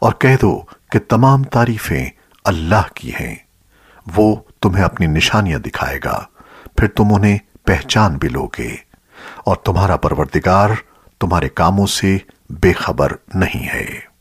اور کہہ دو کہ تمام تعریفیں اللہ کی ہیں۔ وہ تمہیں اپنی نشانیاں دکھائے گا۔ پھر تم انہیں پہچان بھی لوگے اور تمہارا پروردگار تمہارے کاموں سے بے خبر نہیں ہے۔